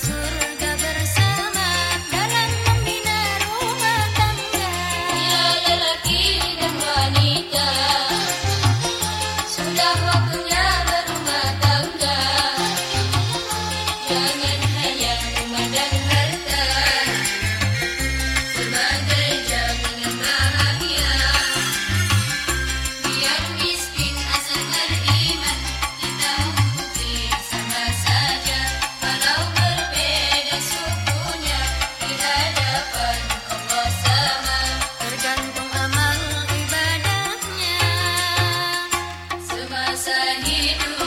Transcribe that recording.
Jackson. Hidup